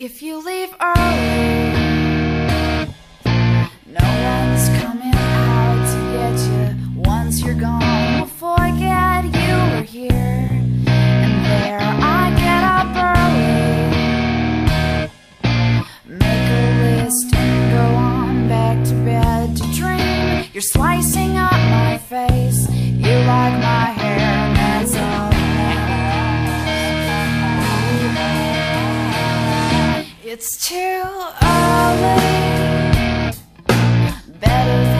If you leave early, no one's coming out to get you. Once you're gone, we'll forget you were here. And there I get up early, make a list, and go on back to bed to dream. You're slicing up my face, you like It's too early. Better